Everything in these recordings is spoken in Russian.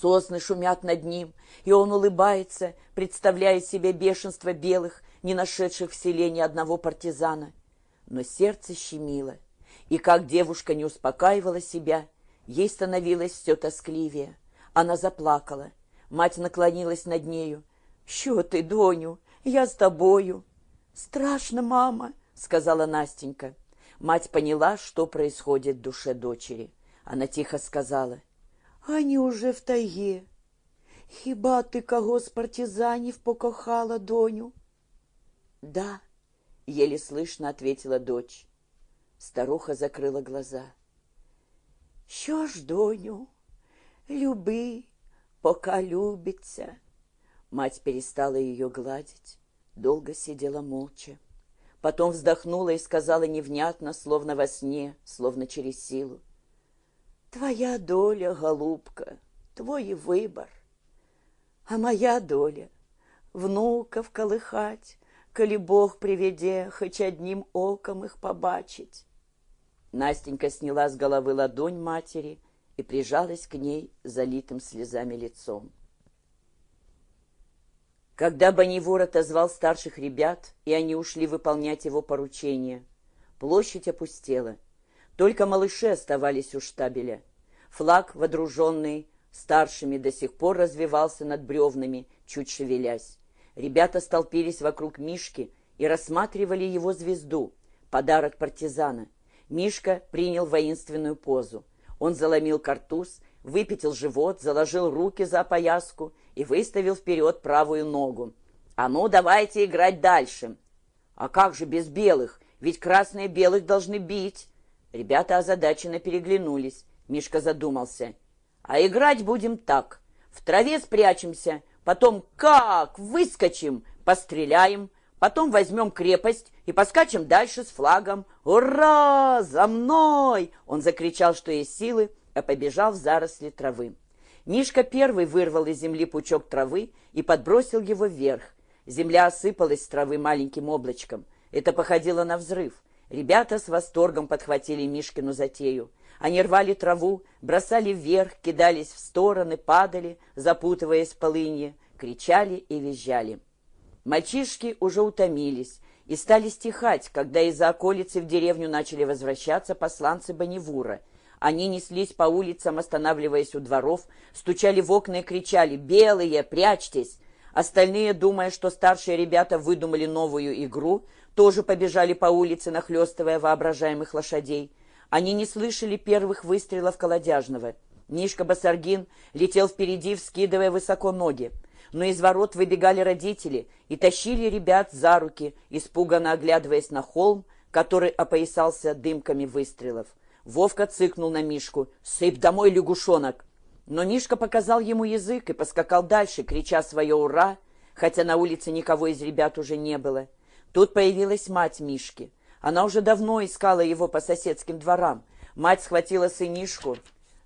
Сосны шумят над ним, и он улыбается, представляя себе бешенство белых, не нашедших в селе ни одного партизана. Но сердце щемило, и как девушка не успокаивала себя, ей становилось все тоскливее. Она заплакала. Мать наклонилась над нею. «Що ты, доню? Я с тобою». «Страшно, мама», — сказала Настенька. Мать поняла, что происходит в душе дочери. Она тихо сказала. «Они уже в тайге. Хіба ти кого з партизанів покохала, доню?» «Да», — еле слышно ответила дочь. Старуха закрыла глаза. «Що ж, доню, люби, пока любится». Мать перестала ее гладить, долго сидела молча. Потом вздохнула и сказала невнятно, словно во сне, словно через силу. «Твоя доля, голубка, твой выбор. А моя доля — внуков колыхать, коли Бог приведе, хоть одним оком их побачить». Настенька сняла с головы ладонь матери и прижалась к ней залитым слезами лицом. Когда Бонневор отозвал старших ребят, и они ушли выполнять его поручение, площадь опустела. Только малыши оставались у штабеля. Флаг, водруженный старшими, до сих пор развивался над бревнами, чуть шевелясь. Ребята столпились вокруг Мишки и рассматривали его звезду, подарок партизана. Мишка принял воинственную позу. Он заломил картуз, выпятил живот, заложил руки за пояску и выставил вперед правую ногу. «А ну, давайте играть дальше!» «А как же без белых? Ведь красные белых должны бить!» Ребята озадаченно переглянулись. Мишка задумался. «А играть будем так. В траве спрячемся, потом как выскочим, постреляем, потом возьмем крепость и поскачем дальше с флагом. Ура! За мной!» Он закричал, что есть силы, а побежал в заросли травы. Мишка первый вырвал из земли пучок травы и подбросил его вверх. Земля осыпалась с травы маленьким облачком. Это походило на взрыв. Ребята с восторгом подхватили Мишкину затею. Они рвали траву, бросали вверх, кидались в стороны, падали, запутываясь в полынье, кричали и визжали. Мальчишки уже утомились и стали стихать, когда из-за околицы в деревню начали возвращаться посланцы Бонневура. Они неслись по улицам, останавливаясь у дворов, стучали в окна и кричали «Белые, прячьтесь!». Остальные, думая, что старшие ребята выдумали новую игру, тоже побежали по улице, нахлестывая воображаемых лошадей. Они не слышали первых выстрелов колодяжного. Мишка Басаргин летел впереди, вскидывая высоко ноги. Но из ворот выбегали родители и тащили ребят за руки, испуганно оглядываясь на холм, который опоясался дымками выстрелов. Вовка цыкнул на Мишку. «Сыпь домой, лягушонок!» Но Мишка показал ему язык и поскакал дальше, крича свое «Ура!», хотя на улице никого из ребят уже не было. Тут появилась мать Мишки. Она уже давно искала его по соседским дворам. Мать схватила сынишку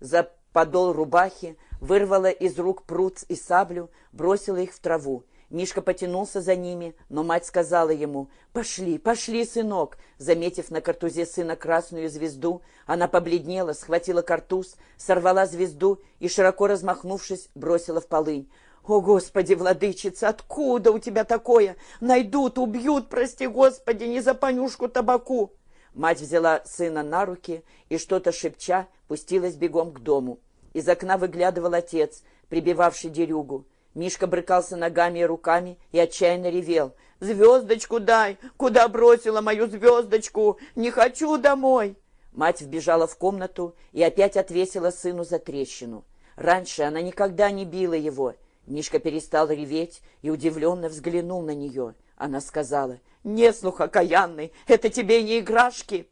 за подол рубахи, вырвала из рук пруд и саблю, бросила их в траву. Мишка потянулся за ними, но мать сказала ему «Пошли, пошли, сынок!» Заметив на картузе сына красную звезду, она побледнела, схватила картуз, сорвала звезду и, широко размахнувшись, бросила в полынь. «О, Господи, владычица, откуда у тебя такое? Найдут, убьют, прости, Господи, не за понюшку табаку!» Мать взяла сына на руки и, что-то шепча, пустилась бегом к дому. Из окна выглядывал отец, прибивавший дерюгу. Мишка брыкался ногами и руками и отчаянно ревел. «Звездочку дай! Куда бросила мою звездочку? Не хочу домой!» Мать вбежала в комнату и опять отвесила сыну за трещину. Раньше она никогда не била его, Мишка перестал реветь и удивленно взглянул на нее. Она сказала, «Не, слух окаянный, это тебе не играшки!»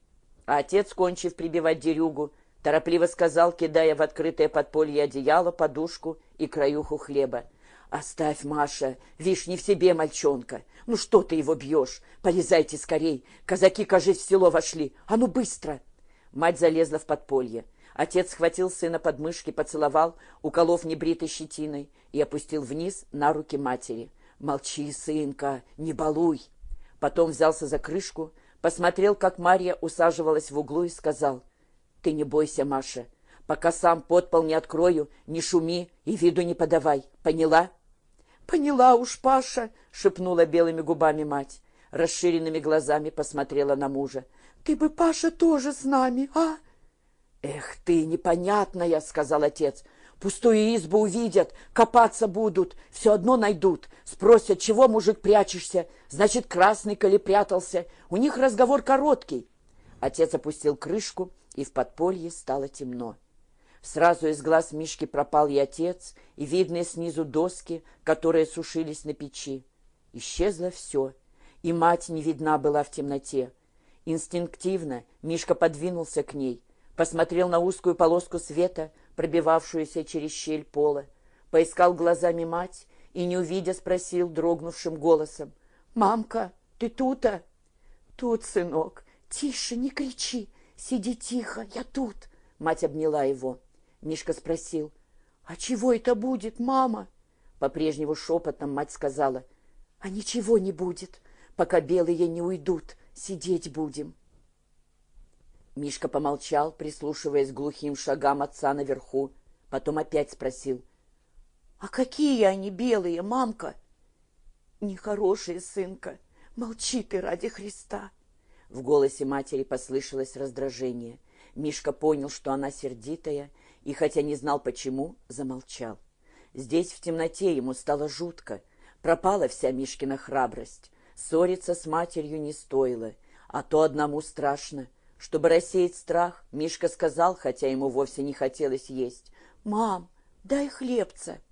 А отец, кончив прибивать дерюгу, торопливо сказал, кидая в открытое подполье одеяло, подушку и краюху хлеба, «Оставь, Маша, вишь, не в себе мальчонка. Ну что ты его бьешь? Полезайте скорей. Казаки, кажись, в село вошли. А ну быстро!» Мать залезла в подполье. Отец схватил сына под мышки, поцеловал, уколов небритой щетиной, и опустил вниз на руки матери. «Молчи, сынка, не балуй!» Потом взялся за крышку, посмотрел, как Марья усаживалась в углу и сказал, «Ты не бойся, Маша, Пока сам подпол не открою, не шуми и виду не подавай. Поняла? Поняла уж, Паша, шепнула белыми губами мать. Расширенными глазами посмотрела на мужа. Ты бы, Паша, тоже с нами, а? Эх ты, непонятная, сказал отец. Пустую избу увидят, копаться будут, все одно найдут. Спросят, чего, мужик, прячешься? Значит, красный, коли прятался. У них разговор короткий. Отец опустил крышку, и в подполье стало темно. Сразу из глаз Мишки пропал и отец, и видные снизу доски, которые сушились на печи. Исчезло все, и мать не видна была в темноте. Инстинктивно Мишка подвинулся к ней, посмотрел на узкую полоску света, пробивавшуюся через щель пола, поискал глазами мать и, не увидя, спросил дрогнувшим голосом. «Мамка, ты тут-а?» «Тут, сынок. Тише, не кричи. Сиди тихо, я тут». Мать обняла его. Мишка спросил. «А чего это будет, мама?» По-прежнему шепотом мать сказала. «А ничего не будет, пока белые не уйдут. Сидеть будем». Мишка помолчал, прислушиваясь к глухим шагам отца наверху. Потом опять спросил. «А какие они белые, мамка?» «Нехорошие, сынка. Молчи ты ради Христа!» В голосе матери послышалось раздражение. Мишка понял, что она сердитая, и, хотя не знал почему, замолчал. Здесь в темноте ему стало жутко. Пропала вся Мишкина храбрость. Ссориться с матерью не стоило, а то одному страшно — чтобы рассеять страх, Мишка сказал, хотя ему вовсе не хотелось есть. «Мам, дай хлебца!»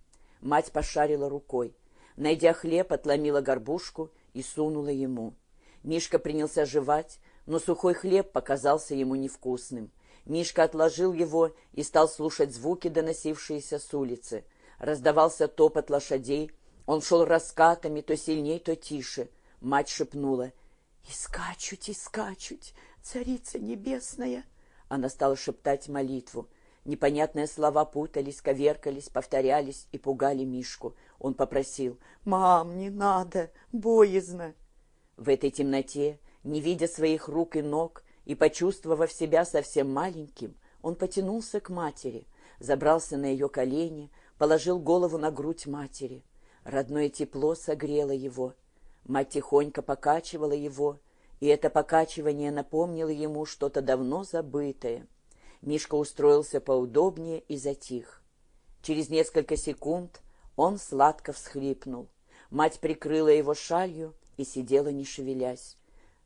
Мать пошарила рукой. Найдя хлеб, отломила горбушку и сунула ему. Мишка принялся жевать, но сухой хлеб показался ему невкусным. Мишка отложил его и стал слушать звуки, доносившиеся с улицы. Раздавался топот лошадей. Он шел раскатами, то сильней, то тише. Мать шепнула. «И скачуть, и скачуть, Царица небесная!» Она стала шептать молитву. Непонятные слова путались, коверкались, повторялись и пугали Мишку. Он попросил «Мам, не надо, боязно!» В этой темноте, не видя своих рук и ног и почувствовав себя совсем маленьким, он потянулся к матери, забрался на ее колени, положил голову на грудь матери. Родное тепло согрело его. Мать тихонько покачивала его, и это покачивание напомнило ему что-то давно забытое. Мишка устроился поудобнее и затих. Через несколько секунд он сладко всхлипнул. Мать прикрыла его шалью и сидела, не шевелясь.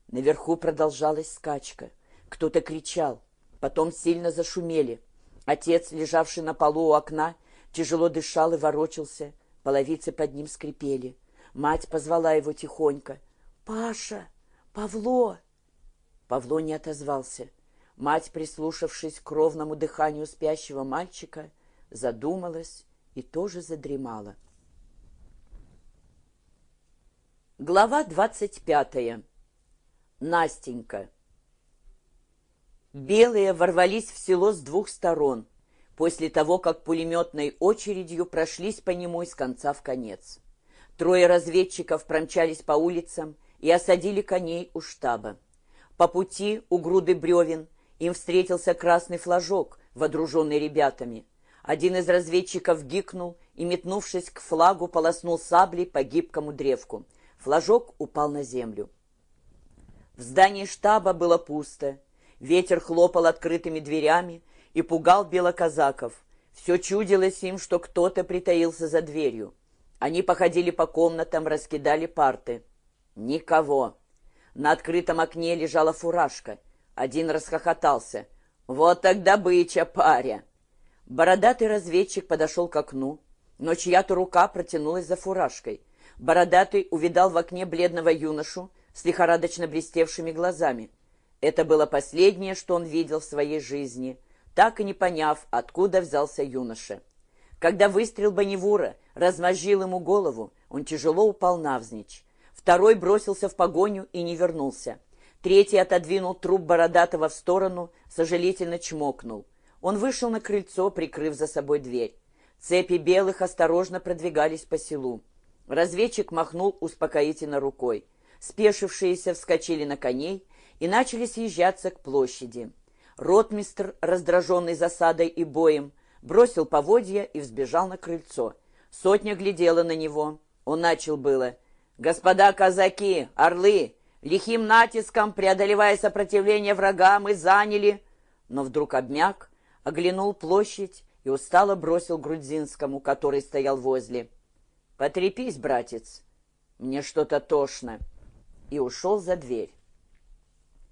Наверху продолжалась скачка. Кто-то кричал. Потом сильно зашумели. Отец, лежавший на полу у окна, тяжело дышал и ворочался. Половицы под ним скрипели. Мать позвала его тихонько. «Паша!» «Павло!» Павло не отозвался. Мать, прислушавшись к ровному дыханию спящего мальчика, задумалась и тоже задремала. Глава двадцать пятая. Настенька. Белые ворвались в село с двух сторон, после того, как пулеметной очередью прошлись по нему из конца в конец. Трое разведчиков промчались по улицам и осадили коней у штаба. По пути у груды бревен им встретился красный флажок, водруженный ребятами. Один из разведчиков гикнул и, метнувшись к флагу, полоснул саблей по гибкому древку. Флажок упал на землю. В здании штаба было пусто. Ветер хлопал открытыми дверями и пугал белоказаков. Все чудилось им, что кто-то притаился за дверью. Они походили по комнатам, раскидали парты. Никого. На открытом окне лежала фуражка. Один расхохотался. «Вот тогда быча, паря!» Бородатый разведчик подошел к окну, но чья-то рука протянулась за фуражкой. Бородатый увидал в окне бледного юношу с лихорадочно блестевшими глазами. Это было последнее, что он видел в своей жизни, так и не поняв, откуда взялся юноша. Когда выстрел Бонневура размозжил ему голову, он тяжело упал навзничь. Второй бросился в погоню и не вернулся. Третий отодвинул труп Бородатого в сторону, сожалительно чмокнул. Он вышел на крыльцо, прикрыв за собой дверь. Цепи белых осторожно продвигались по селу. Разведчик махнул успокоительно рукой. Спешившиеся вскочили на коней и начали съезжаться к площади. Ротмистр, раздраженный засадой и боем, бросил поводья и взбежал на крыльцо. Сотня глядела на него. Он начал было. «Господа казаки, орлы, лихим натиском, преодолевая сопротивление врага, мы заняли...» Но вдруг обмяк, оглянул площадь и устало бросил Грудзинскому, который стоял возле. «Потрепись, братец, мне что-то тошно», и ушел за дверь.